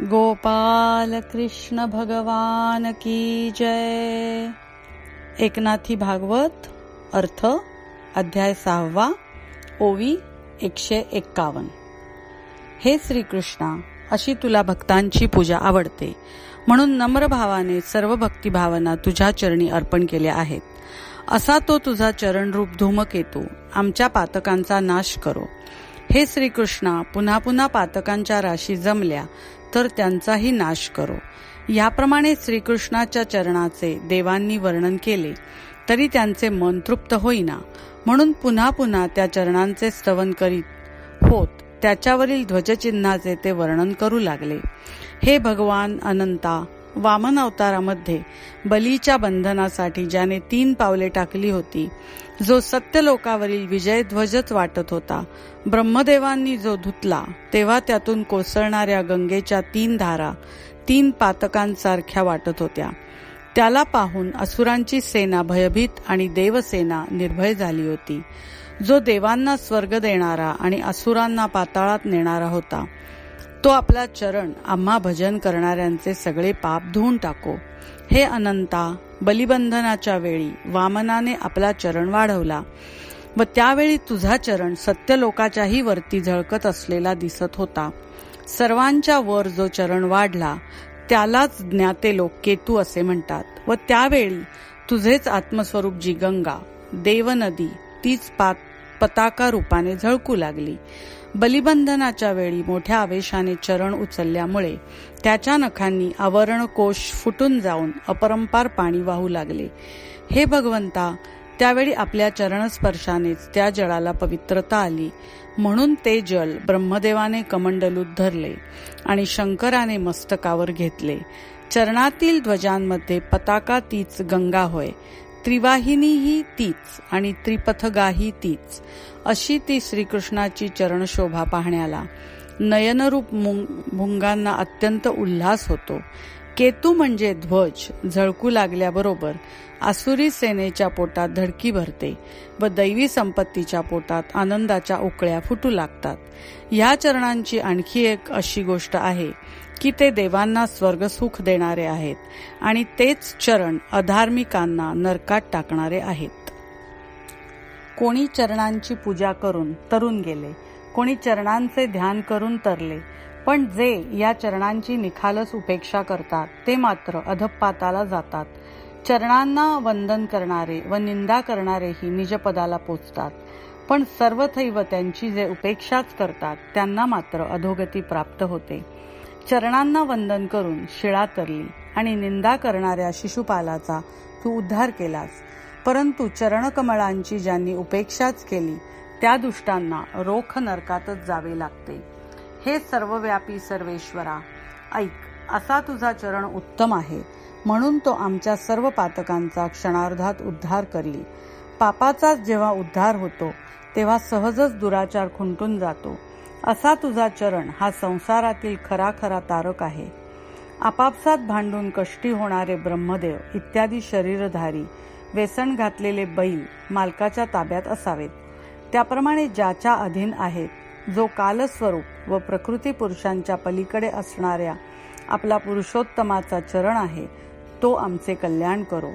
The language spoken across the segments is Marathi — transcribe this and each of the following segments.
गोपाल कृष्ण भगवान की जय. एकनाथी भागवत अर्थ अध्याय सहावा ओवी एकशे एक्कावन. हे श्रीकृष्णा अशी तुला भक्तांची पूजा आवडते. म्हणून नम्र भावाने सर्व भक्तिभावना तुझ्या चरणी अर्पण केल्या आहेत. असा तो तुझा चरणरूप धूमकेतू. आमच्या पातकांचा नाश करो. हे श्रीकृष्णा पुन्हा पुन्हा पातकांच्या राशी जमल्या. तर त्यांचाही नाश करो. याप्रमाणे श्रीकृष्णाच्या चरणाचे देवांनी वर्णन केले तरी त्यांचे मन तृप्त होईना. म्हणून पुन्हा पुन्हा त्या चरणांचे स्तवन करीत होत त्याच्यावरील ध्वजचिन्हाचे ते वर्णन करू लागले. हे भगवान अनंता वामन अवतारामध्ये बलीच्या बंधनासाठी ज्याने तीन पावले टाकली होती जो सत्य लोकावरील विजय ध्वजच वाटत होता. ब्रह्मदेवांनी जो धुतला तेव्हा त्यातून कोसळणाऱ्या गंगेच्या तीन धारा तीन पातकांसारख्या वाटत होत्या. त्याला पाहून असुरांची सेना भयभीत आणि देवसेना निर्भय झाली होती. जो देवांना स्वर्ग देणारा आणि असुरांना पाताळात नेणारा होता. तो आपला चरण आम्हा भजन करणाऱ्यांचे सगळे पाप धुवून टाको. हे अनंता बलिबंधनाच्या वेळी वामनाने आपला चरण वाढवला व त्यावेळी तुझा चरण सत्य लोकाच्याही वरती झळकत असलेला दिसत होता. सर्वांच्या वर जो चरण वाढला त्यालाच ज्ञाते लोक केतू असे म्हणतात व त्यावेळी तुझेच आत्मस्वरूप जी गंगा देवनदी तीच पताका रूपाने झळकू लागली. बलिबंधनाच्या वेळी मोठ्या आवेशाने चरण उचलल्यामुळे त्याच्या नखांनी आवरण कोश फुटून जाऊन अपरंपार पाणी वाहू लागले. हे भगवंता त्यावेळी आपल्या चरणस्पर्शानेच त्या जळाला पवित्रता आली. म्हणून ते जल ब्रह्मदेवाने कमंडलूत धरले आणि शंकराने मस्तकावर घेतले. चरणातील ध्वजांमध्ये पताका तीच गंगा होय. त्रिवाहिनीही तीच आणि त्रिपथगाही तीच अशी ती श्रीकृष्णाची चरणशोभा पाहण्याला. नयनरूप भुंगांना अत्यंत उल्हास होतो. केतू म्हणजे ध्वज झळकू लागल्याबरोबर आसुरी सेनेच्या पोटात धडकी भरते व दैवी संपत्तीच्या पोटात आनंदाच्या उकळ्या फुटू लागतात. या चरणांची आणखी एक अशी गोष्ट आहे की ते देवांना स्वर्गसुख देणारे आहेत आणि तेच चरण अधार्मिकांना नरकात टाकणारे आहेत. कोणी चरणांची पूजा करून तरुण गेले कोणी चरणांचे ध्यान करून तरले पण जे या चरणांची निखालस उपेक्षा करतात ते मात्र अधपाताला जातात. चरणांना वंदन करणारे व निंदा करणारेही निजपदाला पोचतात. पण सर्वथैव त्यांची जे उपेक्षाच करतात त्यांना मात्र अधोगती प्राप्त होते. चरणांना वंदन करून शिळा तरली आणि निंदा करणाऱ्या शिशुपालाचा तू उद्धार केलास. परंतु चरणकमळांची ज्यांनी उपेक्षाच केली त्या दुष्टांना रोख नरकातच जावे लागते. हे सर्वव्यापी सर्वेश्वरा ऐक असा तुझा चरण उत्तम आहे. म्हणून तो आमच्या सर्व पातकांचा क्षणार्धात उद्धार करली. पापाचाच जेव्हा उद्धार होतो तेव्हा सहजच दुराचार खुंटून जातो. असा तुझा चरण हा संसारातील खरा खरा तारक आहे. आपापसात भांडून कष्टी होणारे ब्रह्मदेव इत्यादी शरीरधारी व्यसन घातलेले बैल मालकाच्या ताब्यात असावेत. त्याप्रमाणे ज्याच्या अधीन आहेत जो कालस्वरूप व प्रकृती पुरुषांच्या पलीकडे असणाऱ्या आपला पुरुषोत्तमाचा चरण आहे तो आमचे कल्याण करो.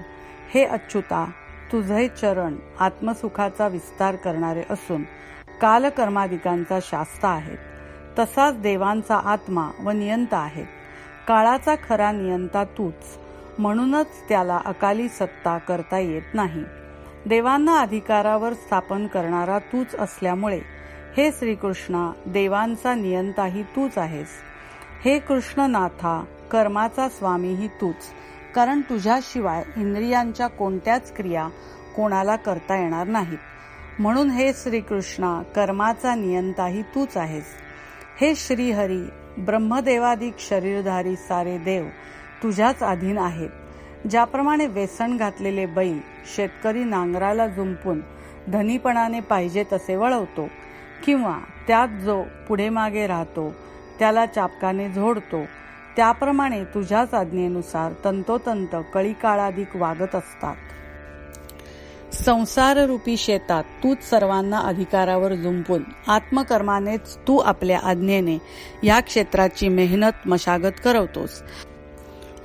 हे अच्युता तुझे चरण आत्मसुखाचा विस्तार करणारे असून कालकर्मादिकांचा शास्ता आहेत. तसाच देवांचा आत्मा व नियंता आहे काळाचा खरा नियंता तूच. म्हणूनच त्याला अकाली सत्ता करता येत नाही. देवांना अधिकारावर स्थापन करणारा तूच असल्यामुळे हे श्रीकृष्णा देवांचा नियंताही तूच आहेस. हे कृष्णनाथा कर्माचा स्वामीही तूच. कारण तुझ्याशिवाय इंद्रियांच्या कोणत्याच क्रिया कोणाला करता येणार नाहीत. म्हणून हे श्रीकृष्णा कर्माचा नियंताही तूच आहेस. हे श्रीहरी ब्रह्मदेवादिक शरीरधारी सारे देव तुझ्याच अधीन आहेत. ज्याप्रमाणे वेसण घातलेले बैल शेतकरी नांगराला जुंपून धनीपणाने पाहिजे तसे वळवतो किंवा त्यात जो पुढे मागे राहतो त्याला चापकाने झोडतो त्याप्रमाणे तुझ्याच आज्ञेनुसार तंतोतंत कळी काळाधिक वागत असतात. संसाररूपी शेतात तूच सर्वांना अधिकारावर जुंपून आत्मकर्मानेच तू आपल्या आज्ञेने या क्षेत्राची मेहनत मशागत करवतोस.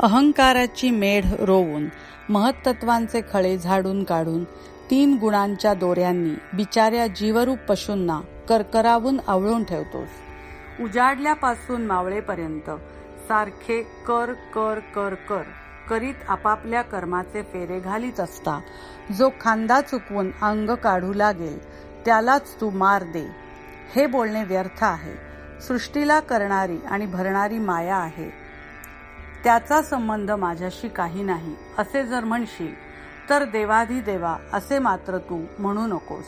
अहंकाराची मेढ रोवून महत्त्वांचे खळे झाडून काढून तीन गुणांच्या दोऱ्यांनी बिचाऱ्या जीवरूप पशूंना करकरावून आवळून ठेवतोस. उजाडल्यापासून मावळेपर्यंत सारखे कर कर कर कर. करीत आपापल्या कर्माचे फेरे घालीत असता. जो खांदा चुकवून अंग काढू लागेल त्यालाच तू मार दे. हे बोलणे व्यर्थ आहे. सृष्टीला करणारी आणि भरणारी माया आहे. त्याचा संबंध माझ्याशी काही नाही असे जर म्हणशील तर देवाधी देवा असे मात्र तू म्हणू नकोस.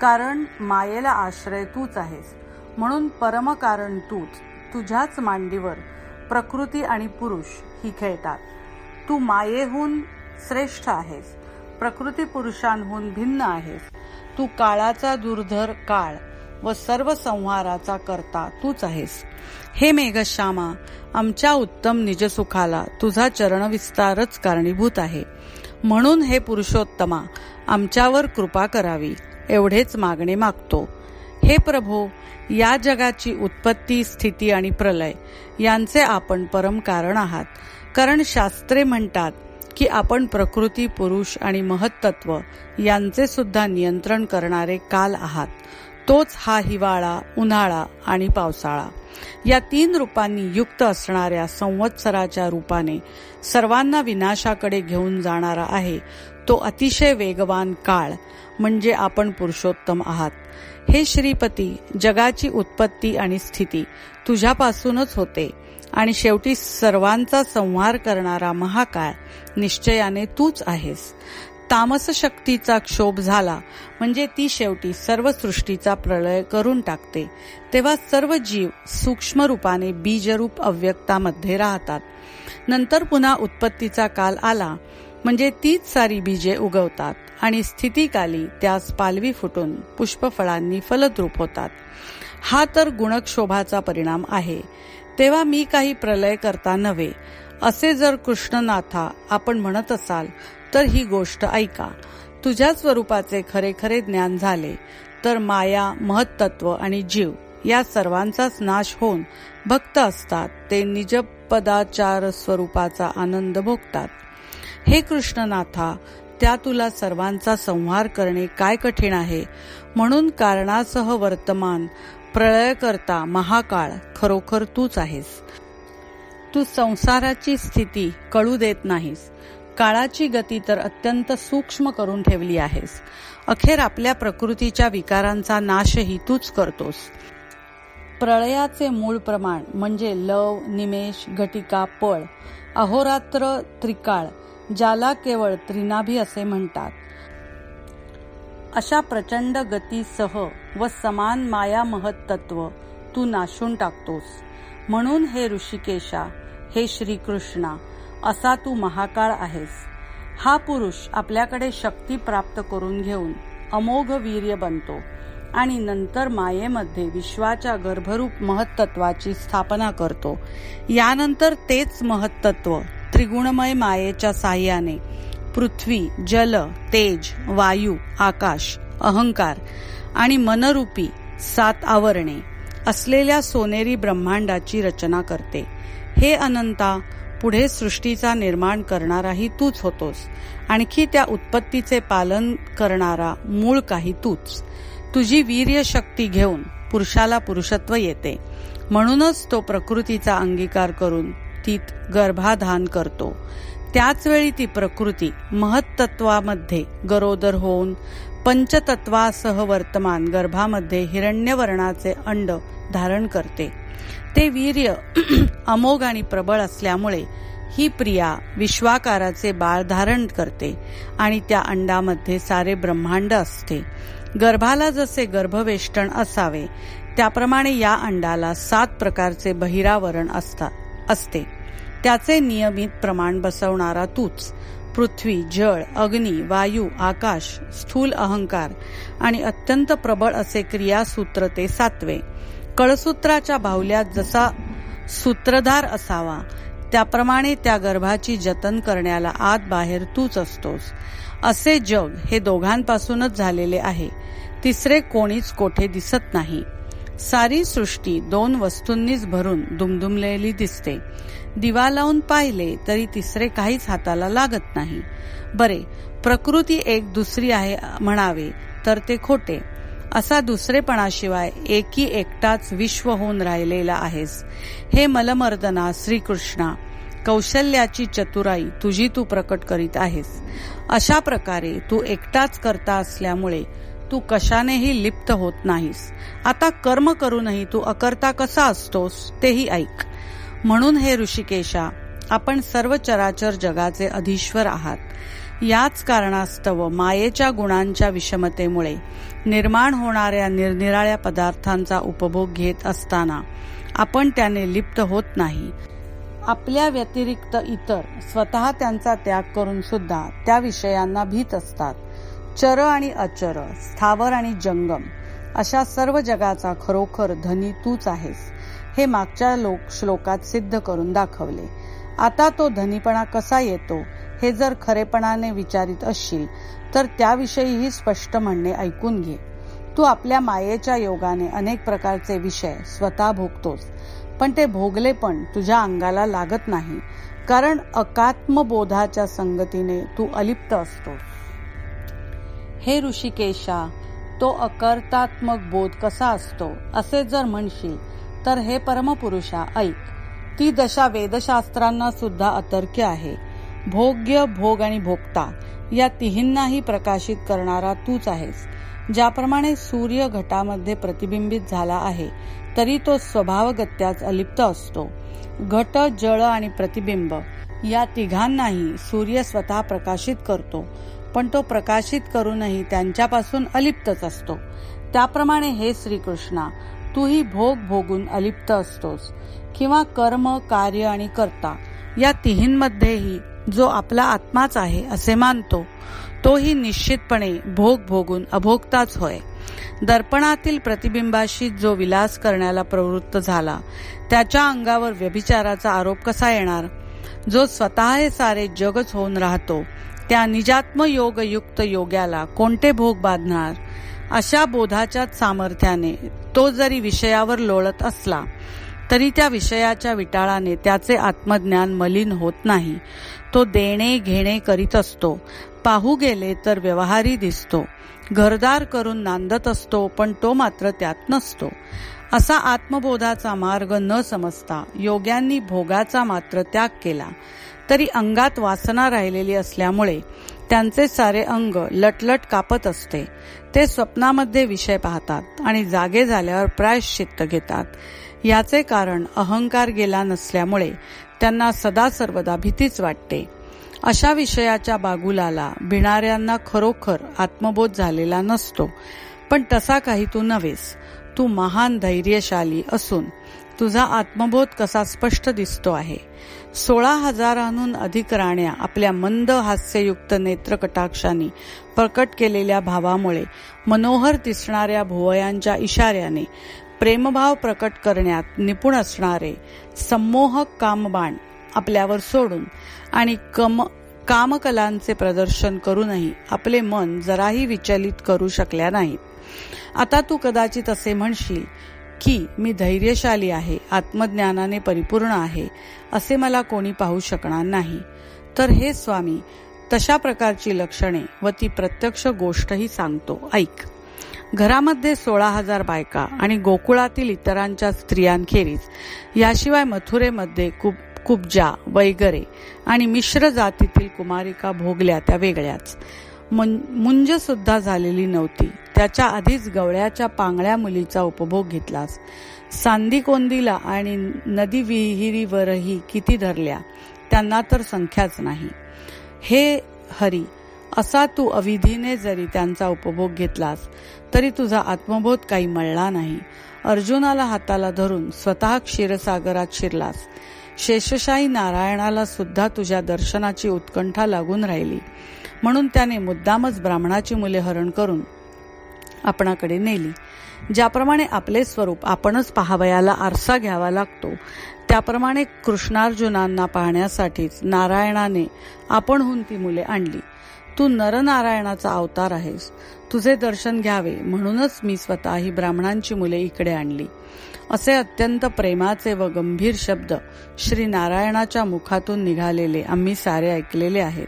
कारण मायेला आश्रय तूच आहेस. म्हणून परमकारण तूच. तुझ्याच मांडीवर प्रकृती आणि पुरुष ही खेळतात. तू मायेहून श्रेष्ठ आहेस. प्रकृती पुरुषांहून भिन्न आहेस. तू काळाचा दुर्धर काळ व सर्व संहाराचा करता तूच आहेस. हे मेघश्यामा आमच्या उत्तम निजसुखाला तुझा चरणविस्तारच कारणीभूत आहे. म्हणून हे पुरुषोत्तमा आमच्यावर कृपा करावी एवढेच मागणे मागतो. हे प्रभो या जगाची उत्पत्ती स्थिती आणि प्रलय यांचे आपण परम कारण आहात. कारण शास्त्रे म्हणतात की आपण प्रकृती पुरुष आणि महत्त्व यांचे सुद्धा नियंत्रण करणारे काल आहात. तोच हा हिवाळा उन्हाळा आणि पावसाळा. या तीन रूपांनी युक्त असणाऱ्या संवत्सराच्या रूपाने सर्वांना विनाशाकडे घेऊन जाणारा आहे तो अतिशय वेगवान काळ म्हणजे आपण पुरुषोत्तम आहात. हे श्रीपती जगाची उत्पत्ती आणि स्थिती तुझ्यापासूनच होते आणि शेवटी सर्वांचा संहार करणारा महाकाळ निश्चयाने तूच आहेस. तामस शक्तीचा क्षोभ झाला म्हणजे ती शेवटी सर्व सृष्टीचा प्रलय करून टाकते. तेव्हा सर्व जीव सूक्ष्म रूपाने बीजरूप अव्यक्तामध्ये राहतात. नंतर पुन्हा उत्पत्तीचा काल आला म्हणजे तीच सारी बीजे उगवतात आणि स्थितीकाली त्यास पालवी फुटून पुष्पफळांनी फलद्रूप होतात. हा तर गुणक्षोभाचा परिणाम आहे. तेव्हा मी काही प्रलय करता नव्हे. असे जर कृष्णनाथा आपण म्हणत असाल तर ही गोष्ट ऐका. तुझ्या स्वरूपाचे खरे खरे ज्ञान झाले तर माया महत्त्व आणि जीव या सर्वांचाच नाश होऊन भक्त असतात ते निजपदाचार स्वरूपाचा आनंद भोगतात. हे कृष्णनाथा त्या तुला सर्वांचा संहार करणे काय कठीण आहे? म्हणून कारणासह वर्तमान प्रलय करता महाकाळ खरोखर तूच आहेस. तू संसाराची स्थिती कळू देत नाहीस. काळाची गती तर अत्यंत सूक्ष्म करून ठेवली आहेस. अखेर आपल्या प्रकृतीच्या विकारांचा नाशही तूच करतोस. प्रळयाचे मूळ प्रमाण म्हणजे लव निमेष घटिका पळ अहोरात्र त्रिकाळ ज्याला केवळ त्रिनाभी असे म्हणतात. अशा प्रचंड गतीसह व समान माया महत्त्व तू नाशून टाकतोस. म्हणून हे ऋषिकेशा हे श्रीकृष्णा असा तू महाकाळ आहेस. हा पुरुष आपल्याकडे शक्ती प्राप्त करून घेऊन अमोघ वीर्य बनतो आणि नंतर मायेमध्ये विश्वाच्या गर्भरूप महत्त्वाची स्थापना करतो. यानंतर तेच महत्त्व त्रिगुणमय मायेच्या साह्याने पृथ्वी जल तेज वायू आकाश अहंकार आणि मनरूपी सात आवरणे असलेल्या सोनेरी ब्रह्मांडाची रचना करते. हे अनंता पुढे सृष्टीचा निर्माण करणाराही तूच होतोस. आणखी त्या उत्पत्तीचे पालन करणारा मूळ काही तूच. तुझी वीर्य शक्ती घेऊन पुरुषाला पुरुषत्व येते. म्हणूनच तो प्रकृतीचा अंगीकार करून तीत गर्भाधान करतो. त्याच वेळी ती प्रकृती महत्त्वामध्ये गरोदर होऊन पंचतत्वासह वर्तमान गर्भामध्ये हिरण्यवर्णाचे अंड धारण करते. ते वीर्य अमोघ आणि प्रबळ असल्यामुळे ही प्रिया विश्वाकाराचे बाळ धारण करते आणि त्या अंडामध्ये सारे ब्रह्मांड असते. गर्भाला जसे गर्भवेष्टन असावे त्याप्रमाणे या अंडाला सात प्रकारचे बहिरावरण असतात. असते. त्याचे नियमित प्रमाण बसवणारा तूच पृथ्वी जळ अग्नी वायू आकाश स्थूल अहंकार आणि अत्यंत प्रबळ असे क्रियासूत्र ते सातवे. कळसूत्राच्या बाहुल्यात जसा सूत्रधार असावा त्याप्रमाणे त्या गर्भाची जतन करण्याला आत बाहेर तूच असतोस. असे जग हे दोघांपासूनच झालेले आहे. तिसरे कोणीच कोठे दिसत नाही. सारी सृष्टी दोन वस्तूंनीच भरून दुमदुमलेली दिसते. दिवा लावून पाहिले तरी तिसरे काहीच हाताला लागत नाही. बरे प्रकृती एक दुसरी आहे म्हणावे तर ते खोटे. असा दुसरेपणाशिवाय एकी एकटाच विश्व होऊन राहिलेला आहेस. हे मलमर्दना श्रीकृष्णा कौशल्याची चतुराई तुझी तू प्रकट करीत आहेस. अशा प्रकारे तू एकटाच करता असल्यामुळे तू कशानेही लिप्त होत नाहीस. आता कर्म करूनही तू अकर्ता कसा असतोस तेही ऐक. म्हणून हे ऋषिकेशा आपण सर्व चराचर जगाचे अधीश्वर आहात. याच कारणास्तव मायेच्या गुणांच्या विषमतेमुळे निर्माण होणाऱ्या निरनिराळ्या पदार्थांचा उपभोग घेत असताना आपण त्याने लिप्त होत नाही. आपल्या व्यतिरिक्त इतर स्वतः त्यांचा त्याग करून सुद्धा त्या विषयांना भीत असतात. चर आणि अचर स्थावर आणि जंगम अशा सर्व जगाचा खरोखर धनी तूच आहेस हे मागच्या लोक श्लोकात सिद्ध करून दाखवले. आता तो धनीपणा कसा येतो हे जर खरेपणाने विचारित असशील तर त्याविषयीही स्पष्ट म्हणणे ऐकून घे. तू आपल्या मायेच्या योगाने अनेक प्रकारचे विषय स्वतः भोगतोस पण ते भोगले पण तुझ्या अंगाला लागत नाही कारण अकात्मबोधाच्या संगतीने तू अलिप्त असतोस. हे ऋषिकेशा तो अकर्तात्मक बोध कसा असतो? असे जर म्हणशील तर हे परमपुरुषा ऐक. ती दशा वेदशास्त्रांना सुद्धा अतर्क्य आहे. भोग्य भोग आणि भोगता या तिहींनाही प्रकाशित करणारा तूच आहेस. ज्याप्रमाणे सूर्य घटामध्ये प्रतिबिंबित झाला आहे तरी तो स्वभावगत्याच अलिप्त असतो. घट जळ आणि प्रतिबिंब या तिघांनाही सूर्य स्वतः प्रकाशित करतो. पण तो प्रकाशित करूनही त्यांच्यापासून अलिप्तच असतो. त्याप्रमाणे हे श्रीकृष्णा तूही भोग भोगून अलिप्त असतोस किंवा कर्म कार्य आणि कर्ता या तिहींमध्येही जो आपला आत्माच आहे असे मानतो तोही निश्चितपणे भोग भोगून अभोगताच होय. दर्पणातील प्रतिबिंबाशी जो विलास करण्याला प्रवृत्त झाला त्याच्या अंगावर व्यभिचाराचा आरोप कसा येणार? जो स्वतः हे सारे जगच होऊन राहतो त्या निजात्म युक्त योग्याला कोणते भोग बांधणार? अशा बोधाच्या सामर्थ्याने तो जरी विषयावर लोळत असला तरी त्या विषयाच्या विटाळाने त्याचे आत्मज्ञान मलिन होत नाही. तो देणे घेणे करीत असतो. पाहू गेले तर व्यवहारी दिसतो. घरदार करून नांदत असतो पण तो मात्र त्यात नसतो. असा आत्मबोधाचा मार्ग न समजता योग्यांनी भोगाचा मात्र त्याग केला. तरी अंगात वासना राहिलेली असल्यामुळे त्यांचे सारे अंग लटलट कापत असते. ते स्वप्नामध्ये विषय पाहतात आणि जागे झाल्यावर प्रायश्चित्त घेतात. याचे कारण अहंकार गेला नसल्यामुळे त्यांना सदा सर्वदा भीतीच वाटते. अशा विषयाच्या बागुलाला भिणाऱ्यांना खरोखर आत्मबोध झालेला नसतो. पण तसा काही तू नव्हेस. तू महान धैर्यशाली असून तुझा आत्मबोध कसा स्पष्ट दिसतो आहे? सोळा हजारांहून अधिक राण्या आपल्या मंद हास्ययुक्त नेत्रकटाक्षांनी प्रकट केलेल्या भावामुळे मनोहर दिसणाऱ्या भुवयांच्या इशाऱ्याने प्रेमभाव प्रकट करण्यात निपुण असणारे संमोहक कामबाण आपल्यावर सोडून आणि कम कामकलांचे प्रदर्शन करूनही आपले मन जराही विचलित करू शकल्या नाहीत. आता तू कदाचित असे म्हणशील की मी धैर्यशाली आहे आत्मज्ञानाने परिपूर्ण आहे असे मला कोणी पाहू शकणार नाही. तर हे स्वामी तशा प्रकारची लक्षणे व ती प्रत्यक्ष गोष्टही सांगतो. ऐक. घरामध्ये सोळा हजार बायका आणि गोकुळातील इतरांच्या स्त्रियांखेरीज याशिवाय मथुरेमध्ये कुब कुब्जा वैगरे आणि मिश्र जातीतील कुमारिका भोगल्या त्या वेगळ्याच. मुंज सुद्धा झालेली नव्हती. त्याच्या आधीच गवळ्याच्या पांगळ्या मुलीचा उपभोग घेतलास. सांदी कोंदीला आणि नदी विहिरीवरही किती धरल्या त्यांना तर संख्याच नाही. हे हरी असा तू अविधीने जरी त्यांचा उपभोग घेतलास तरी तुझा आत्मबोध काही मळला नाही. अर्जुनाला हाताला धरून स्वतः क्षीरसागरात शिरलास. शेषशाही नारायणाला सुद्धा तुझ्या दर्शनाची उत्कंठा लागून राहिली. म्हणून त्याने मुद्दामच ब्राह्मणाची मुले हरण करून आपणाकडे नेली. ज्याप्रमाणे आपले स्वरूप आपणच पाहावयाला आरसा घ्यावा लागतो त्याप्रमाणे कृष्णार्जुनांना पाहण्यासाठीच नारायणाने आपणहून ती मुले आणली. तू नरनारायणाचा अवतार आहेस. तुझे दर्शन घ्यावे म्हणूनच मी स्वतः ही ब्राह्मणांची मुले इकडे आणली. असे अत्यंत प्रेमाचे व गंभीर शब्द श्री नारायणाच्या मुखातून निघालेले आम्ही सारे ऐकलेले आहेत.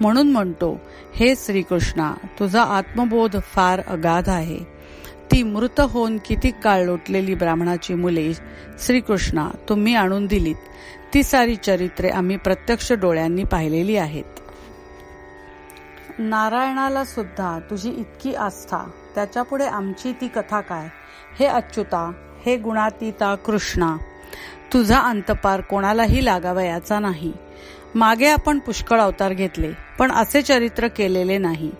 म्हणून म्हणतो हे श्रीकृष्णा तुझा आत्मबोध फार अगाध आहे. ती मृत होऊन किती काळ लोटलेली ब्राह्मणाची मुले श्रीकृष्णा तुम्ही आणून दिलीत. ती सारी चरित्रे आम्ही प्रत्यक्ष डोळ्यांनी पाहिलेली आहेत. नारायणाला सुद्धा तुझी इतकी आस्था त्याच्यापुढे आमची ती कथा काय? हे अच्युता हे गुणातीता कृष्णा तुझा अंतपार कोणालाही लागावयाचा नाही. मागे आपण पुष्कळ अवतार घेतले पण असे चरित्र केलेले नाही.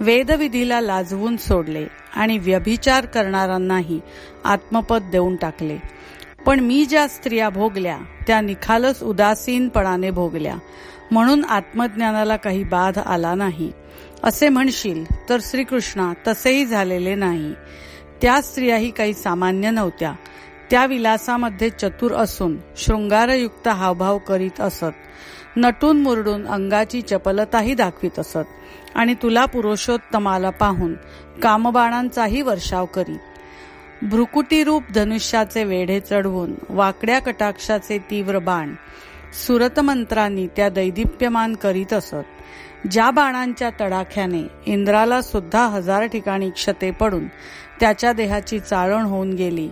वेदविधीला लाजवून सोडले आणि व्यभिचार करणाऱ्यांनाही आत्मपद देऊन टाकले. पण मी ज्या स्त्रिया भोगल्या त्या निखालस उदासीनपणाने भोगल्या. म्हणून आत्मज्ञानाला काही बाध आला नाही. असे म्हणशील तर श्रीकृष्णा तसेही झालेले नाही. त्या स्त्रियाही काही सामान्य नव्हत्या. त्या विलासामध्ये चतुर असून शृंगारयुक्त हावभाव करीत असत. नटून मुरडून अंगाची चपलताही दाखवित असत. आणि तुला पुरुषोत्तमाला पाहून कामबाणांचाही वर्षाव करी भ्रुकुटीरूप धनुष्याचे वेढे चढवून वाकड्या कटाक्षाचे तीव्र बाण सुरतमंत्रांनी त्या दैदिप्यमान करीत असत. ज्या बाणांच्या तडाख्याने इंद्राला सुद्धा हजार ठिकाणी क्षते पडून त्याच्या देहाची चाळण होऊन गेली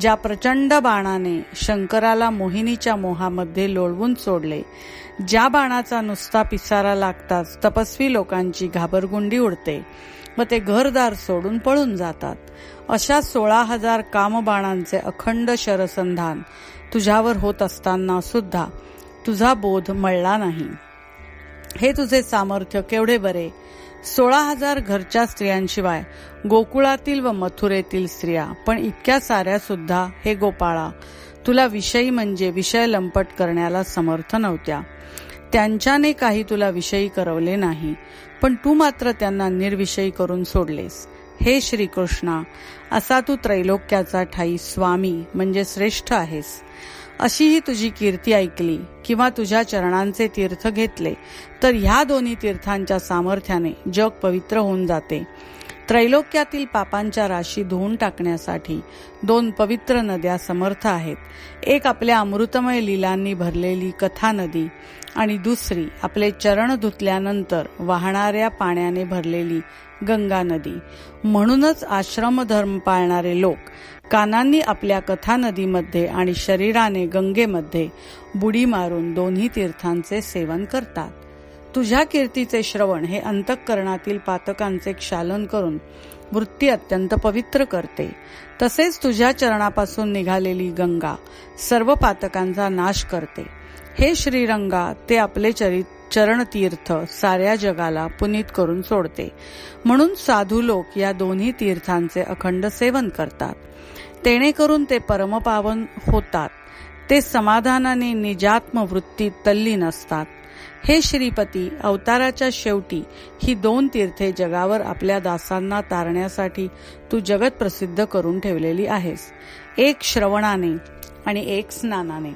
ज्या प्रचंड बाणाने शंकराला मोहिनीच्या मोहामध्ये लोळवून सोडले ज्या बाणाचा नुसता पिसारा लागताच तपस्वी लोकांची घाबरगुंडी उडते व ते घरदार सोडून पळून जातात. अशा सोळा हजार कामबाणांचे अखंड शरसंधान तुझ्यावर होत असताना सुद्धा तुझा बोध मळला नाही. हे तुझे सामर्थ्य केवढे बरे? सोळा हजार घरच्या स्त्रियांशिवाय गोकुळातील व मथुरेतील स्त्रिया पण इतक्या साऱ्या सुद्धा हे गोपाळा. तुला विषयी म्हणजे विषय लंपट करण्याला समर्थ नव्हत्या. त्यांच्याने काही तुला विषयी करवले नाही पण तू मात्र त्यांना निर्विषयी करून सोडलेस. हे श्रीकृष्णा असा तू त्रैलोक्याचा ठाई स्वामी म्हणजे श्रेष्ठ आहेस. अशीही तुझी कीर्ती ऐकली किंवा तुझ्या चरणांचे तीर्थ घेतले तर ह्या दोन्ही तीर्थांच्या सामर्थ्याने जग पवित्र होऊन जाते. त्रैलोक्यातील पापांच्या राशी धुवून टाकण्यासाठी दोन पवित्र नद्या समर्थ आहेत. एक आपल्या अमृतमय लीलांनी भरलेली कथा नदी आणि दुसरी आपले चरण धुतल्यानंतर वाहणाऱ्या पाण्याने भरलेली गंगा नदी. म्हणूनच आश्रम धर्म पाळणारे लोक कानांनी आपल्या कथा नदीमध्ये आणि शरीराने गंगेमध्ये बुडी मारून दोन्ही तीर्थांचे सेवन करतात. तुझ्या कीर्तीचे श्रवण हे अंतःकरणातील पातकांचे क्षालन करून वृत्ती अत्यंत पवित्र करते. तसेच तुझ्या चरणापासून निघालेली गंगा सर्व पातकांचा नाश करते. हे श्रीरंगा ते आपले चरित चरण तीर्थ साऱ्या जगाला पुनीत करून सोडते. म्हणून साधू लोक या दोन्ही तीर्थांचे अखंड सेवन करतात. तेणेकरून ते परमपावन होतात. ते समाधानाने निजात्म वृत्तीत तल्लीन असतात हे श्रीपती अवताराच्या शेवटी ही दोन तीर्थे जगावर आपल्या दासांना तारण्यासाठी तू जगत प्रसिद्ध करून ठेवलेली आहेस. एक श्रवणाने आणि एक स्नानाने.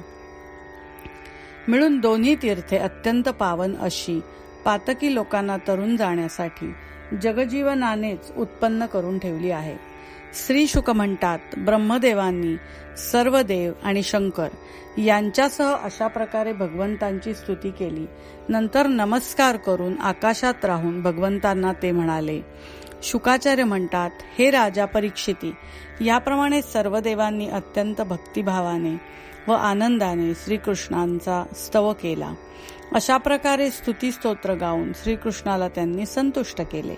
मिळून दोन्ही तीर्थे अत्यंत पावन अशी पातकी लोकांना तरुण जाण्यासाठी जगजीवनानेच उत्पन्न करून ठेवली आहे. श्री शुक म्हणतात ब्रह्मदेवांनी सर्व देव आणि शंकर यांच्यासह अशा प्रकारे भगवंतांची स्तुती केली. नंतर नमस्कार करून आकाशात राहून भगवंतांना ते म्हणाले शुकाचार्य म्हणतात हे राजा परीक्षिती याप्रमाणे सर्व देवांनी अत्यंत भक्तिभावाने व आनंदाने श्रीकृष्णांचा स्तव केला. अशा प्रकारे स्तुती स्तोत्र गाऊन श्रीकृष्णाला त्यांनी संतुष्ट केले.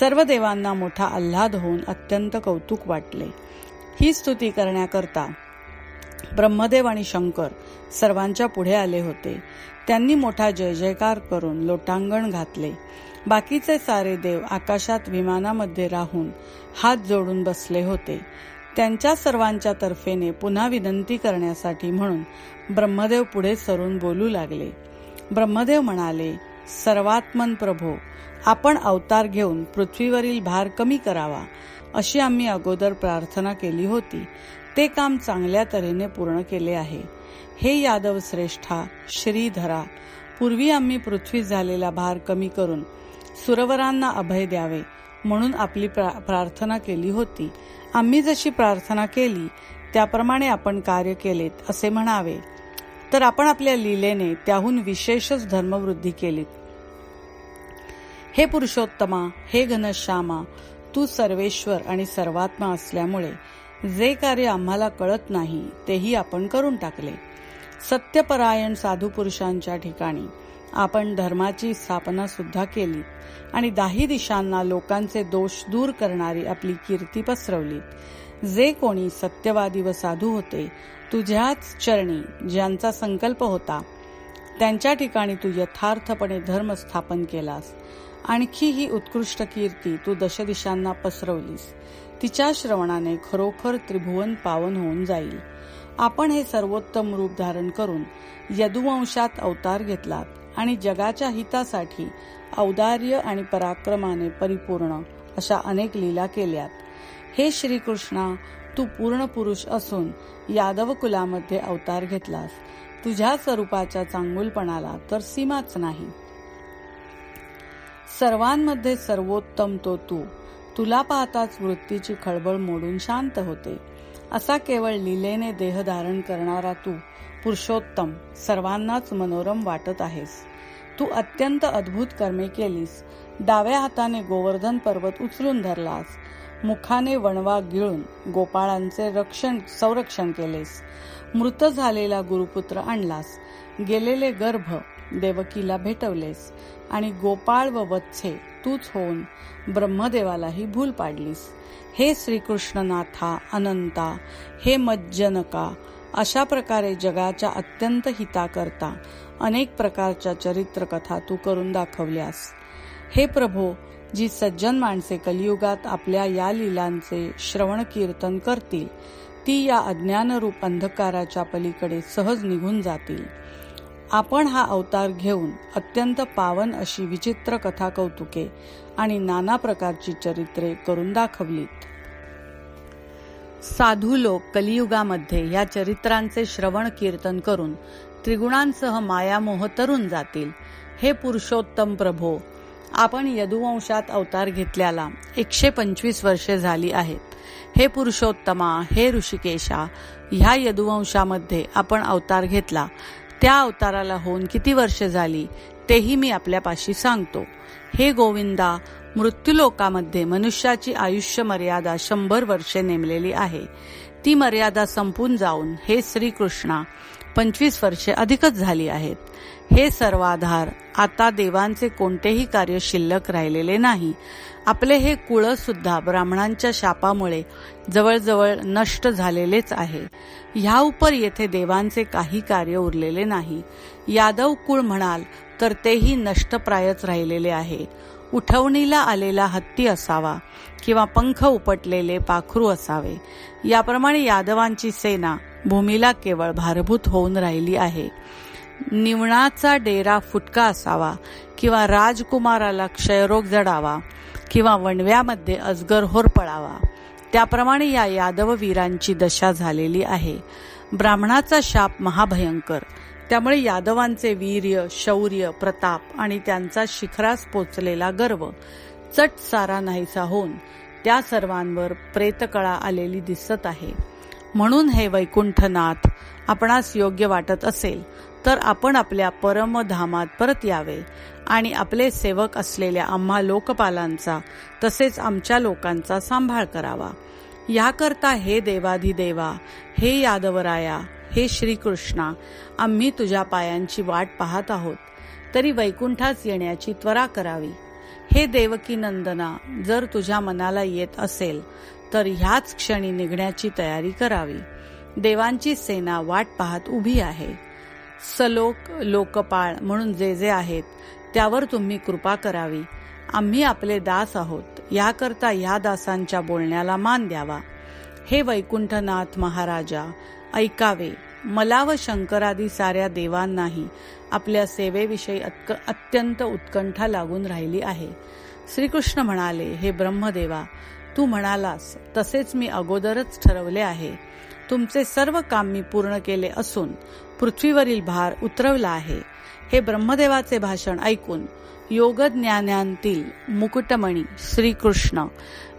सर्व देवांना मोठा आल्हाद होऊन अत्यंत कौतुक वाटले. ही स्तुती करण्याकरता ब्रह्मदेव आणि शंकर सर्वांच्या पुढे आले होते. त्यांनी मोठा जय जयकार करून लोटांगण घातले. बाकीचे सारे देव आकाशात विमानामध्ये राहून हात जोडून बसले होते. त्यांच्या सर्वांच्या तर्फेने पुन्हा विनंती करण्यासाठी म्हणून ब्रह्मदेव पुढे सरून बोलू लागले. ब्रह्मदेव म्हणाले सर्वात्मन प्रभो आपण अवतार घेऊन पृथ्वीवरील भार कमी करावा अशी आम्ही अगोदर प्रार्थना केली होती. ते काम चांगल्या तऱ्हेने पूर्ण केले आहे. हे यादव श्रेष्ठा श्रीधरा पूर्वी आम्ही पृथ्वी झालेला भार कमी करून सुरवरांना अभय द्यावे म्हणून आपली प्रार्थना केली होती. आम्ही जशी प्रार्थना केली त्याप्रमाणे आपण कार्य केलेत असे म्हणावे. तर आपण आपल्या लीलेने त्याहून विशेषच धर्मवृद्धी केलीत. हे पुरुषोत्तमा हे घनश्यामा तू सर्वेश्वर आणि सर्वात्मा असल्यामुळे जे कार्य आम्हाला कळत नाही तेही आपण करून टाकले. सत्यपरायण साधू पुरुषांच्या ठिकाणी आपण धर्माची स्थापना सुद्धा केली आणि दाही दिशांना लोकांचे दोष दूर करणारी आपली कीर्ती पसरवली. जे कोणी सत्यवादी व साधू होते तुझ्याच चरणी ज्यांचा संकल्प होता त्यांच्या ठिकाणी तू यथार्थपणे धर्म स्थापन केलास. आणखी ही उत्कृष्ट कीर्ती तू दशदिशांना पसरवलीस. तिच्या श्रवणाने खरोखर त्रिभुवन पावन होऊन जाईल. आपण हे सर्वोत्तम रूप धारण करून यदुवंशात अवतार घेतलात आणि जगाच्या हितासाठी औदार्य आणि पराक्रमाने परिपूर्ण अशा अनेक लीला केल्यात. हे श्रीकृष्णा तू पूर्ण पुरुष असून यादव कुलामध्ये अवतार घेतलास. तुझ्या स्वरूपाच्या चांगुलपणाला तर सीमाच नाही. सर्वांमध्ये सर्वोत्तम तो तू. तुला पाहताच वृत्तीची खळबळ मोडून शांत होते. असा केवळ लीलेने देह धारण करणारा तू पुरुषोत्तम सर्वांनाच मनोरम वाटत आहेस. तू अत्यंत अद्भुत कर्मे केलीस. डाव्या हाताने गोवर्धन पर्वत उचलून धरलास. मुखाने वणवा गिळून गोपाळांचे रक्षण संरक्षण केलेस. मृत झालेला गुरुपुत्र आणलास. गेलेले गर्भ देवकीला भेटवलेस. आणि गोपाळ व वत्से तूच होऊन ब्रह्मदेवालाही भूल पाडलीस. हे श्रीकृष्णनाथा अनंता हे मज्जनका अशा प्रकारे जगाच्या अत्यंत हिता करता अनेक प्रकारच्या चरित्र कथा तू करून दाखवल्यास. हे प्रभो जी सज्जन माणसे कलियुगात आपल्या या लिलांचे श्रवण कीर्तन करतील ती या अज्ञानरूप अंधकाराच्या पलीकडे सहज निघून जातील. आपण हा अवतार घेऊन अत्यंत पावन अशी विचित्र कथा कौतुके आणि नाना प्रकारची चरित्रे करून दाखवलीत. साधू लोक कलियुगामध्ये या चरित्रांचे श्रवण कीर्तन करून त्रिगुणांसह मायामोह तरून जातील. हे पुरुषोत्तम प्रभो आपण यदुवंशात अवतार घेतल्याला एकशे पंचवीस वर्षे झाली आहेत. हे पुरुषोत्तमा हे ऋषिकेशा ह्या यदुवंशामध्ये आपण अवतार घेतला त्या अवताराला होऊन किती वर्षे झाली तेही मी आपल्यापाशी सांगतो. हे गोविंदा मृत्यूलोकामध्ये मनुष्याची आयुष्य मर्यादा शंभर वर्षे नेमलेली आहे. ती मर्यादा संपून जाऊन हे श्रीकृष्णा पंचवीस वर्षे अधिकच झाली आहेत. हे सर्वाधार आता देवांचे कोणतेही कार्य शिल्लक राहिलेले नाही. आपले हे कुळ सुद्धा ब्राह्मणांच्या शापामुळे जवळजवळ नष्ट झालेलेच आहे. ह्या उपर येथे देवांचे काही कार्य उरलेले नाही. यादव कुळ म्हणाल तर तेही नष्टप्रायच राहिलेले आहे. उठवणीला आलेला हत्ती असावा किंवा पंख उपटलेले पाखरू असावे. याप्रमाणे यादवांची सेना भूमीला केवळ भारभूत होऊन राहिली आहे. निवणाचा डेरा फुटका असावा किंवा राजकुमाराला क्षयरोग जडावा किंवा वणव्यामध्ये अजगर होर पळावा त्याप्रमाणे या यादव वीरांची दशा झालेली आहे. ब्राह्मणाचा शाप महाभयंकर. त्यामुळे यादवांचे वीर्य शौर्य प्रताप आणि त्यांचा शिखरास पोचलेला गर्व चट सारा नाहीसा होऊन त्या सर्वांवर प्रेतकळा आलेली दिसत आहे. म्हणून हे वैकुंठनाथ आपणास योग्य वाटत असेल तर आपण आपल्या परमधामात परत यावे. आणि आपले सेवक असलेल्या आम्हा लोकपालांचा तसेच आमच्या लोकांचा सांभाळ करावा. याकरता हे देवाधिदेवा हे यादवराया हे श्रीकृष्णा आम्ही तुझ्या पायांची वाट पाहत आहोत. तरी वैकुंठास येण्याची त्वरा करावी. हे देवकी नंदना जर तुझ्या मनाला येत असेल तर ह्याच क्षणी निघण्याची तयारी करावी. देवांची सेना वाट पाहत उभी आहे. सलोक लोकपाळ म्हणून जे जे आहेत त्यावर तुम्ही कृपा करावी. आम्ही आपले दास आहोत. याकरता या दासांच्या बोलण्याला मान द्यावा. हे वैकुंठनाथ महाराजा ऐकावे. मला व शंकरादी साऱ्या देवांनाही आपल्या सेवेविषयी अत्यंत उत्कंठा लागून राहिली आहे. श्रीकृष्ण म्हणाले हे ब्रह्मदेवा तू म्हणालास तसेच मी अगोदरच ठरवले आहे. तुमचे सर्व काम मी पूर्ण केले असून पृथ्वीवरील भार उतरवला आहे. हे ब्रह्मदेवाचे भाषण ऐकून योगज्ञानांतील मुकुटमणी श्रीकृष्ण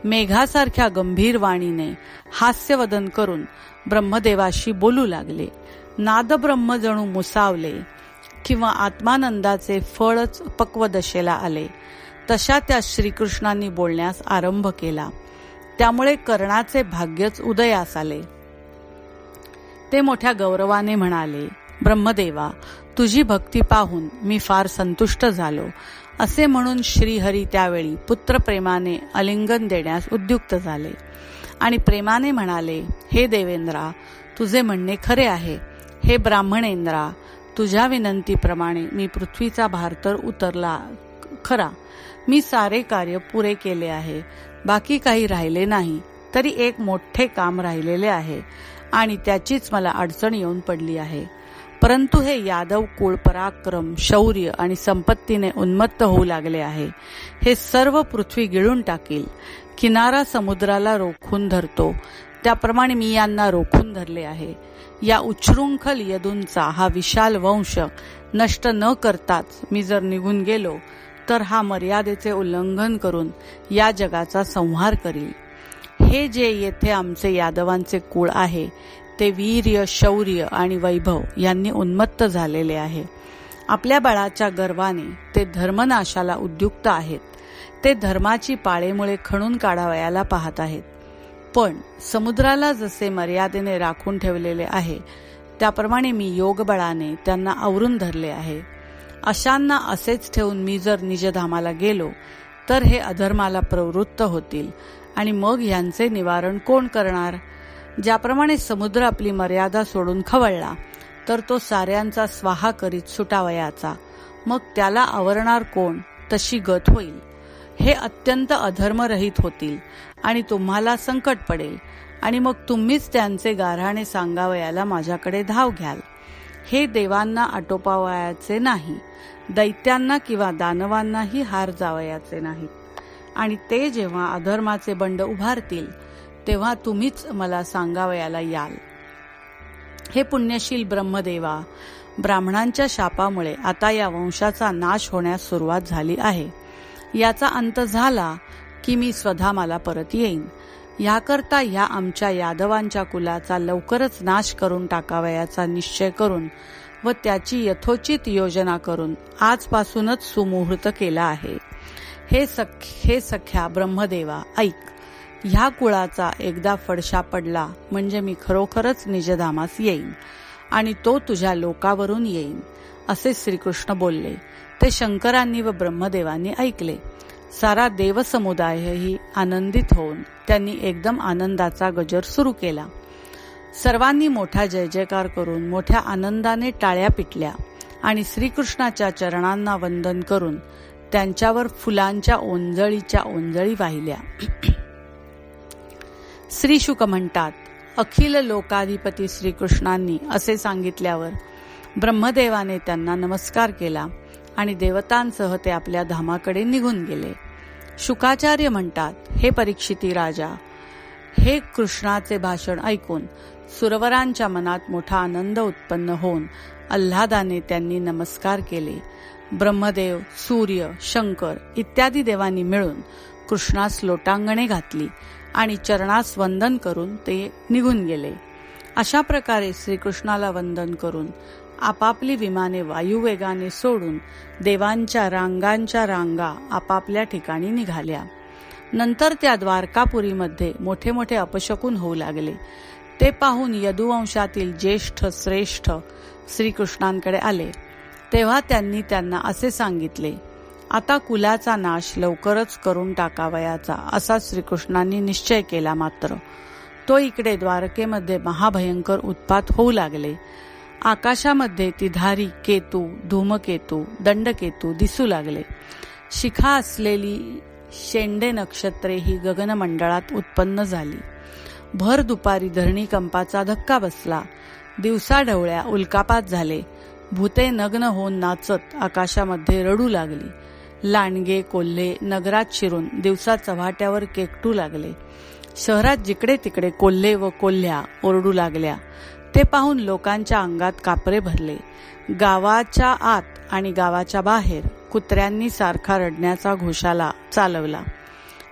मेघासारख्या गंभीर वाणीने हास्यवदन करून ब्रह्मदेवाशी बोलू लागले. नादब्रह्म जणू मुसावले किंवा आत्मानंदाचे फळच पक्वदशेला आले. तशा त्या श्रीकृष्णांनी बोलण्यास आरंभ केला. त्यामुळे कर्णाचे भाग्यच उदयास आले. ते मोठ्या गौरवाने म्हणाले ब्रह्मदेवा तुझी भक्ती पाहून मी फार संतुष्ट झालो. असे म्हणून श्रीहरी त्यावेळी पुत्रप्रेमाने अलिंगन देण्यास उद्युक्त झाले. आणि प्रेमाने म्हणाले हे देवेंद्रा तुझे म्हणणे खरे आहे. हे ब्राह्मणेंद्रा तुझ्या विनंतीप्रमाणे मी पृथ्वीचा भार तर उतरला खरा. मी सारे कार्य पुरे केले आहे. बाकी काही राहिले नाही. तरी एक मोठे काम राहिलेले आहे. आणि त्याचीच मला अडचण येऊन पडली आहे. परंतु हे यादव कुळ पराक्रम शौर्य आणि संपत्तीने उन्मत्त होऊ लागले आहे. हे सर्व पृथ्वी गिळून टाकील. किनारा समुद्राला रोखून धरतो. त्याप्रमाणे मी यांना रोखून धरले आहे. या उच्छृंखल यदूंचा हा विशाल वंश नष्ट न करताच मी जर निघून गेलो तर हा मर्यादेचे उल्लंघन करून या जगाचा संहार करील. हे जे येथे आमचे यादवांचे कुळ आहे ते वीर्य शौर्य आणि वैभव यांनी उन्मत्त झालेले आहे. आपल्या बळाच्या गर्वाने ते धर्मनाशाला उद्युक्त आहेत. ते धर्माची पाळेमुळे खणून काढावयाला पाहत आहेत. पण समुद्राला जसे मर्यादेने राखून ठेवलेले आहे त्याप्रमाणे मी योगबळाने त्यांना आवरून धरले आहे. अशांना असेच ठेवून मी जर निजधामाला गेलो तर हे अधर्माला प्रवृत्त होतील. आणि मग यांचे निवारण कोण करणार? ज्याप्रमाणे समुद्र आपली मर्यादा सोडून खवळला तर तो साऱ्यांचा स्वाहा करीत सुटावयाचा. मग त्याला आवरणार कोण? तशी गत होईल. हे अत्यंत अधर्मरहित होतील आणि तुम्हाला संकट पडेल. आणि मग तुम्हीच त्यांचे गारहाणे सांगावयाला माझ्याकडे धाव घ्याल. हे देवांना आटोपावयाचे नाही दैत्यांना किंवा दानवांनाही हार जावयाचे नाहीत. आणि ते जेव्हा अधर्माचे बंड उभारतील तेव्हा तुम्हीच मला सांगावयाला याल. हे पुण्यशील ब्रह्मदेवा ब्राह्मणांच्या शापामुळे आता या वंशाचा नाश होण्यास सुरुवात झाली आहे. याचा अंत झाला की मी स्वधामाला परत येईन. याकरता ह्या आमच्या यादवांच्या कुलाचा लवकरच नाश करून टाकावयाचा निश्चय करून व त्याची यथोचित योजना करून आजपासूनच सुमुहूर्त केला आहे. हे सख हे सख्या ब्रह्मदेवा ऐक. ह्या कुळाचा एकदा फडशा पडला म्हणजे मी खरोखरच निजधामास येईन आणि तो तुझ्या लोकावरून येईन असे श्रीकृष्ण बोलले. ते शंकरांनी व ब्रह्मदेवांनी ऐकले. सारा देवसमुदायही आनंदित होऊन त्यांनी एकदम आनंदाचा गजर सुरू केला. सर्वांनी मोठा जय जयकार करून मोठ्या आनंदाने टाळ्या पिटल्या आणि श्रीकृष्णाच्या चरणांना वंदन करून त्यांच्यावर फुलांच्या ओंजळीच्या ओंजळी वाहिल्या. श्री शुक म्हणतात अखिल लोकाधिपती श्रीकृष्णांनी असे सांगितल्यावर ब्रह्मदेवाने त्यांना नमस्कार केला आणि देवतांसह ते आपल्या धामाकडे निघून गेले. शुकाचार्य म्हणतात हे परीक्षिती राजा हे कृष्णाचे भाषण ऐकून सुरवरांच्या मनात मोठा आनंद उत्पन्न होऊन अल्हादाने त्यांनी नमस्कार केले. ब्रह्मदेव सूर्य शंकर इत्यादी देवांनी मिळून कृष्णास लोटांगणे घातली आणि चरणास वंदन करून ते निघून गेले. अशा प्रकारे श्रीकृष्णाला वंदन करून आपापली विमाने वायुवेगाने सोडून देवांच्या रांगांच्या रांगा आपापल्या ठिकाणी निघाल्या. नंतर त्या द्वारकापुरीमध्ये मोठे मोठे अपशकून होऊ लागले. ते पाहून यदुवंशातील ज्येष्ठ श्रेष्ठ श्रीकृष्णांकडे आले. तेव्हा त्यांनी त्यांना असे सांगितले आता कुलाचा नाश लवकरच करून टाकावयाचा असा श्रीकृष्णांनी निश्चय केला मात्र. तो इकडे द्वारकेमध्ये महाभयंकर उत्पात होऊ लागले. आकाशामध्ये तिधारी केतू धूमकेतू दंडकेतू दिसू लागले. शिखा असलेली शेंडे नक्षत्रे ही गगनमंडळात उत्पन्न झाली. भर दुपारी धरणी कंपाचा धक्का बसला. दिवसा ढवळ्या उल्कापात झाले. भूते नग्न होऊन नाचत आकाशामध्ये रडू लागली. लांडगे कोल्हे नगरात शिरून दिवसा चव्हाट्यावर केकटू लागले. शहरात जिकडे तिकडे कोल्हे व कोल्ह्या ओरडू लागल्या. ते पाहून लोकांच्या अंगात कापरे भरले. गावाच्या आत आणि गावाच्या बाहेर कुत्र्यांनी सारखा रडण्याचा घोषाला चालवला.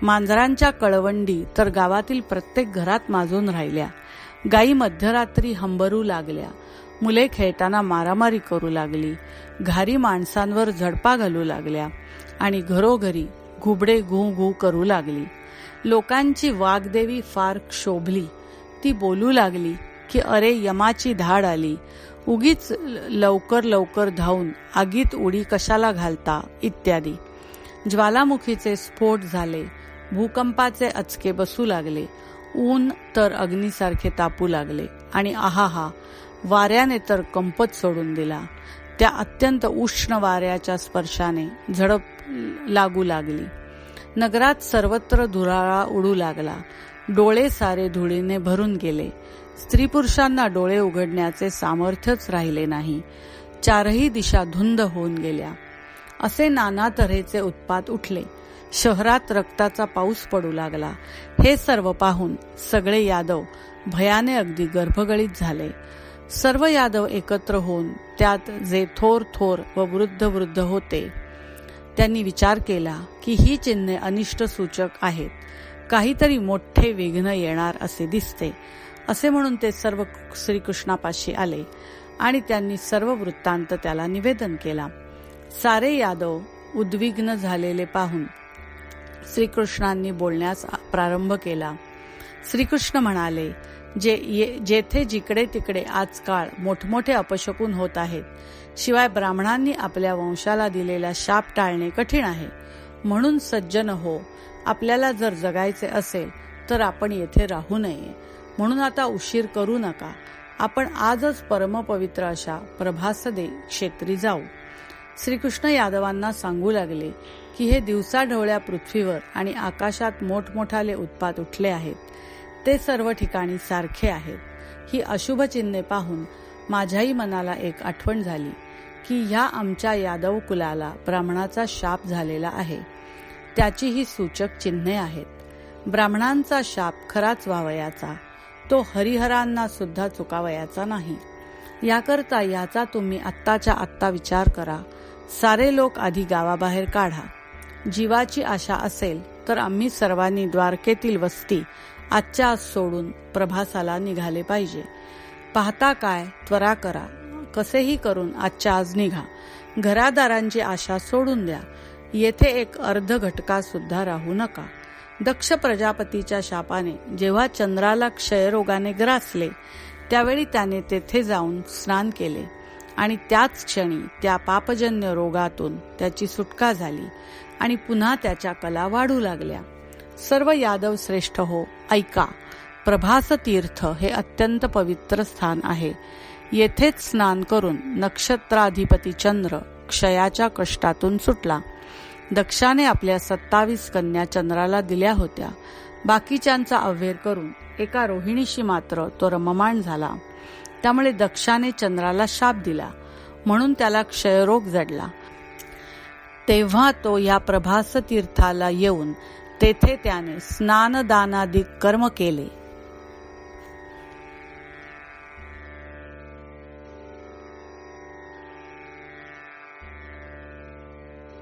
मांजरांच्या कळवंडी तर गावातील प्रत्येक घरात माजून राहिल्या. गाई मध्यरात्री हंबरू लागल्या. मुले खेळताना मारामारी करू लागली. घारी माणसांवर झडपा घालू लागल्या आणि घरोघरी घुबडे घू घू करू लागली. लोकांची वाघदेवी फार क्षोभली. ती बोलू लागली की अरे यमाची धाड आली. उगीच लवकर लवकर धावून आगीत उडी कशाला घालता? इत्यादी. ज्वालामुखीचे स्फोट झाले. भूकंपाचे अचके बसू लागले. ऊन तर अग्नीसारखे तापू लागले. आणि आहाहा वाऱ्याने तर कंपत सोडून दिला. त्या अत्यंत उष्ण वाऱ्याच्या स्पर्शाने झडप लागू लागली. नगरात सर्वत्र धुराळा उडू लागला. डोळे सारे धुळीने भरून गेले. स्त्री पुरुषांना डोळे उघडण्याचे सामर्थ्यच राहिले नाही. चारही दिशा धुंद होऊन गेल्या. असे नाना तऱ्हेचे उत्पात उठले. शहरात रक्ताचा पाऊस पडू लागला. हे सर्व पाहून सगळे यादव भयाने अगदी गर्भगळीत झाले. सर्व यादव एकत्र होऊन त्यात जे थोर थोर व वृद्ध वृद्ध होते त्यांनी विचार केला की ही चिन्हे अनिष्ट सूचक आहेत. काहीतरी मोठे विघ्न येणार असे दिसते असे म्हणून ते सर्व श्रीकृष्णापाशी आले आणि त्यांनी सर्व वृत्तांत त्याला निवेदन केला. सारे यादव उद्विग्न झालेले पाहून श्रीकृष्णांनी बोलण्यास प्रारंभ केला. श्रीकृष्ण म्हणाले जे जेथे जिकडे तिकडे आजकाल मोठमोठे अपशकून होत आहेत. शिवाय ब्राह्मणांनी आपल्या वंशाला दिलेला शाप टाळणे कठीण आहे. म्हणून सज्जन हो आपल्याला जर जगायचे असेल तर आपण येथे राहू नये. म्हणून आता उशीर करू नका. आपण आजच परमपवित्र अशा प्रभासदे क्षेत्री जाऊ. श्रीकृष्ण यादवांना सांगू लागले की हे दिवसा ढवळ्या पृथ्वीवर आणि आकाशात मोठमोठाले उत्पात उठले आहेत. ते सर्व ठिकाणी सारखे आहेत. ही अशुभ चिन्हे पाहून माझ्याही मनाला एक आठवण झाली की ह्या आमच्या यादव कुलाला ब्राह्मणाचा शाप झालेला आहे. त्याची ही सूचक चिन्हे आहेत. ब्राह्मणांचा शाप खराच व्हावयाचा तो हरिहरांना सुद्धा चुकावयाचा नाही. याकरता याचा तुम्ही आत्ताच्या आत्ता विचार करा. सारे लोक आधी गावाबाहेर काढा. जीवाची आशा असेल तर आम्ही सर्वांनी द्वारकेतील वस्ती आजच्या आज सोडून प्रभासाला निघाले पाहिजे. पाहता काय त्वरा करा. कसेही करून आजच्या आज निघा. घरादारांची आशा सोडून द्या. येथे एक अर्ध घटका सुद्धा राहू नका. दक्ष प्रजापतीच्या शापाने जेव्हा चंद्राला क्षयरोगाने ग्रासले त्यावेळी त्याने तेथे जाऊन स्नान केले. आणि त्याच क्षणी त्या पापजन्य रोगातून त्याची सुटका झाली आणि पुन्हा त्याच्या कला वाढू लागल्या. सर्व यादव श्रेष्ठ हो. ऐका प्रभास तीर्थ हे अत्यंत पवित्र स्थान आहे. येथेच स्नान करून नक्षत्राधिपती चंद्र क्षयाच्या कष्टातून सुटला. दक्षाने आपल्या सत्तावीस कन्या चंद्राला दिल्या होत्या. बाकीच्यांचा अव्हेर करून एका रोहिणीशी मात्र तो रममाण झाला. त्यामुळे दक्षाने चंद्राला शाप दिला. म्हणून त्याला क्षयरोग जडला. तेव्हा तो या प्रभास तीर्थाला येऊन तेथे त्याने स्नानदानादिक कर्म केले.